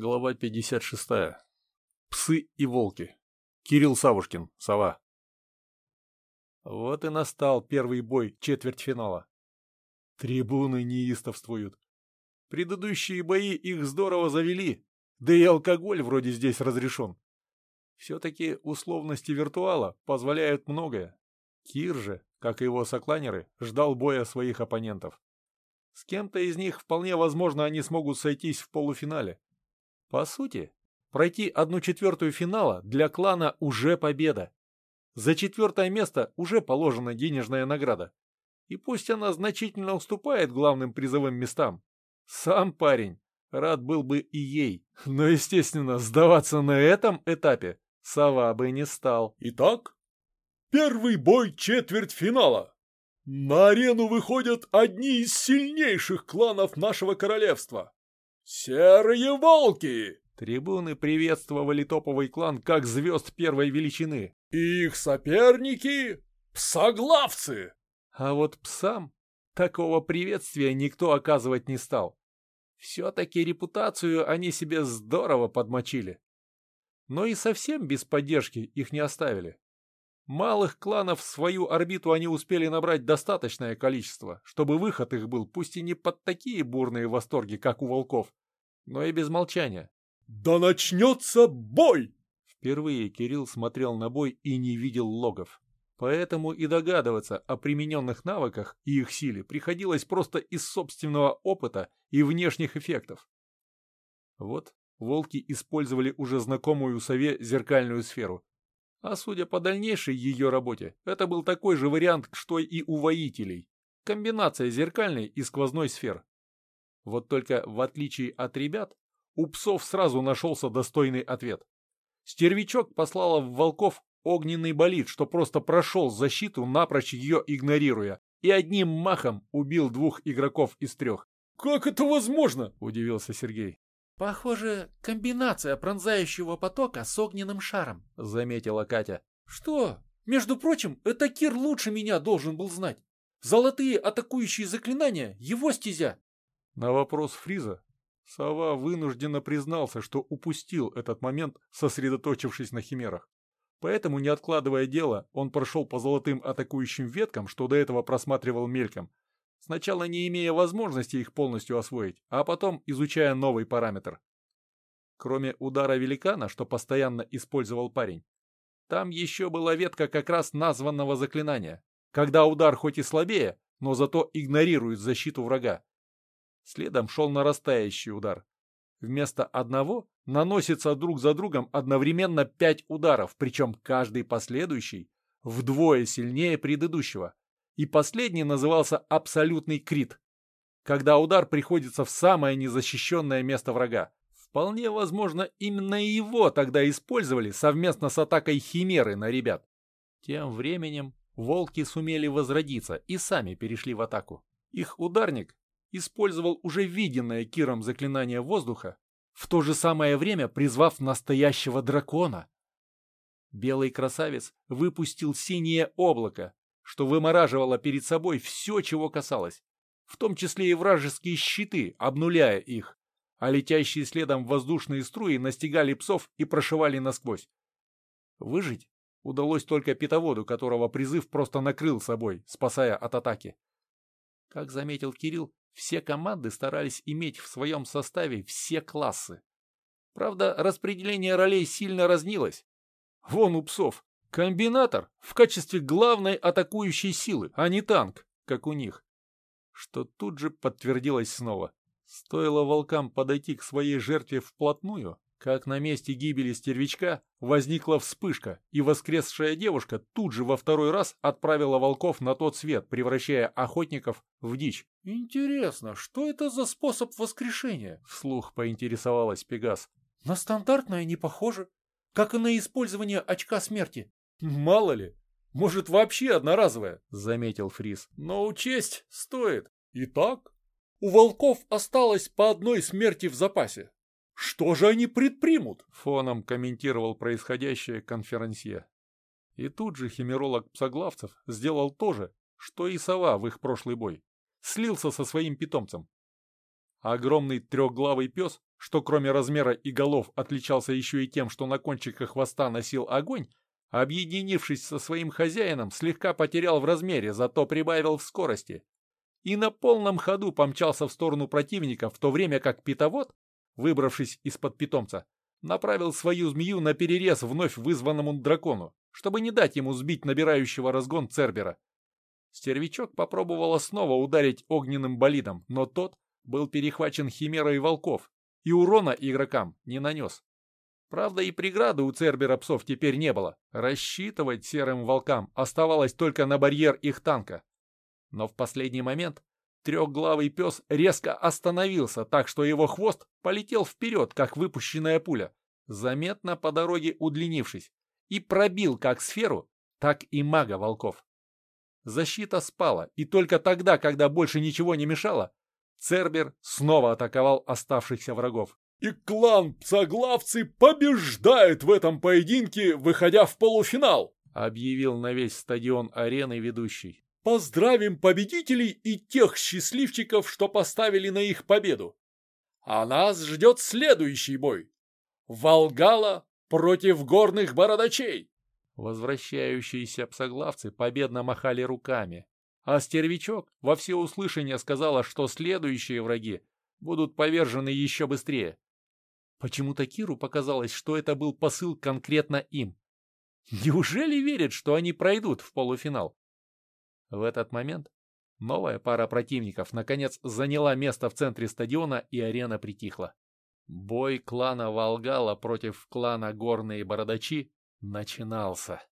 Глава 56. Псы и волки. Кирилл Савушкин, сова. Вот и настал первый бой четвертьфинала. Трибуны неистовствуют. Предыдущие бои их здорово завели, да и алкоголь вроде здесь разрешен. Все-таки условности виртуала позволяют многое. Кир же, как и его сокланеры, ждал боя своих оппонентов. С кем-то из них вполне возможно они смогут сойтись в полуфинале. По сути, пройти одну четвертую финала для клана уже победа. За четвертое место уже положена денежная награда. И пусть она значительно уступает главным призовым местам. Сам парень рад был бы и ей. Но, естественно, сдаваться на этом этапе сова бы не стал. Итак, первый бой четвертьфинала. На арену выходят одни из сильнейших кланов нашего королевства. «Серые волки!» Трибуны приветствовали топовый клан как звезд первой величины. «Их соперники — псоглавцы!» А вот псам такого приветствия никто оказывать не стал. Все-таки репутацию они себе здорово подмочили. Но и совсем без поддержки их не оставили. Малых кланов в свою орбиту они успели набрать достаточное количество, чтобы выход их был пусть и не под такие бурные восторги, как у волков, но и без молчания. «Да начнется бой!» Впервые Кирилл смотрел на бой и не видел логов. Поэтому и догадываться о примененных навыках и их силе приходилось просто из собственного опыта и внешних эффектов. Вот волки использовали уже знакомую сове зеркальную сферу, а судя по дальнейшей ее работе, это был такой же вариант, что и у воителей. Комбинация зеркальной и сквозной сфер. Вот только, в отличие от ребят, у псов сразу нашелся достойный ответ. Стервячок послала в волков огненный болид, что просто прошел защиту, напрочь ее игнорируя, и одним махом убил двух игроков из трех. «Как это возможно?» – удивился Сергей. «Похоже, комбинация пронзающего потока с огненным шаром», — заметила Катя. «Что? Между прочим, это Кир лучше меня должен был знать. Золотые атакующие заклинания — его стезя». На вопрос Фриза Сова вынужденно признался, что упустил этот момент, сосредоточившись на химерах. Поэтому, не откладывая дело, он прошел по золотым атакующим веткам, что до этого просматривал мельком, сначала не имея возможности их полностью освоить, а потом изучая новый параметр. Кроме удара великана, что постоянно использовал парень, там еще была ветка как раз названного заклинания, когда удар хоть и слабее, но зато игнорирует защиту врага. Следом шел нарастающий удар. Вместо одного наносится друг за другом одновременно пять ударов, причем каждый последующий вдвое сильнее предыдущего и последний назывался абсолютный крит, когда удар приходится в самое незащищенное место врага. Вполне возможно, именно его тогда использовали совместно с атакой Химеры на ребят. Тем временем волки сумели возродиться и сами перешли в атаку. Их ударник использовал уже виденное Киром заклинание воздуха, в то же самое время призвав настоящего дракона. Белый красавец выпустил синее облако, что вымораживало перед собой все, чего касалось, в том числе и вражеские щиты, обнуляя их, а летящие следом воздушные струи настигали псов и прошивали насквозь. Выжить удалось только питоводу, которого призыв просто накрыл собой, спасая от атаки. Как заметил Кирилл, все команды старались иметь в своем составе все классы. Правда, распределение ролей сильно разнилось. Вон у псов Комбинатор в качестве главной атакующей силы, а не танк, как у них. Что тут же подтвердилось снова. Стоило волкам подойти к своей жертве вплотную, как на месте гибели стервячка возникла вспышка, и воскресшая девушка тут же во второй раз отправила волков на тот свет, превращая охотников в дичь. «Интересно, что это за способ воскрешения?» — вслух поинтересовалась Пегас. «На стандартное не похоже, как и на использование очка смерти. «Мало ли, может вообще одноразовая», — заметил Фрис. «Но учесть стоит. Итак, у волков осталось по одной смерти в запасе. Что же они предпримут?» Фоном комментировал происходящее конферансье. И тут же химеролог псоглавцев сделал то же, что и сова в их прошлый бой. Слился со своим питомцем. Огромный трехглавый пес, что кроме размера и голов отличался еще и тем, что на кончиках хвоста носил огонь, объединившись со своим хозяином, слегка потерял в размере, зато прибавил в скорости. И на полном ходу помчался в сторону противника, в то время как питовод, выбравшись из-под питомца, направил свою змею на перерез вновь вызванному дракону, чтобы не дать ему сбить набирающего разгон Цербера. Стервячок попробовала снова ударить огненным болидом, но тот был перехвачен химерой волков и урона игрокам не нанес. Правда, и преграды у Цербера псов теперь не было. Рассчитывать серым волкам оставалось только на барьер их танка. Но в последний момент трехглавый пес резко остановился, так что его хвост полетел вперед, как выпущенная пуля, заметно по дороге удлинившись, и пробил как сферу, так и мага волков. Защита спала, и только тогда, когда больше ничего не мешало, Цербер снова атаковал оставшихся врагов. И клан Псоглавцы побеждает в этом поединке, выходя в полуфинал, объявил на весь стадион арены ведущий. Поздравим победителей и тех счастливчиков, что поставили на их победу. А нас ждет следующий бой. Волгала против горных бородачей. Возвращающиеся псоглавцы победно махали руками, а стервячок во всеуслышание сказала, что следующие враги будут повержены еще быстрее. Почему-то Киру показалось, что это был посыл конкретно им. Неужели верят, что они пройдут в полуфинал? В этот момент новая пара противников наконец заняла место в центре стадиона и арена притихла. Бой клана Волгала против клана Горные Бородачи начинался.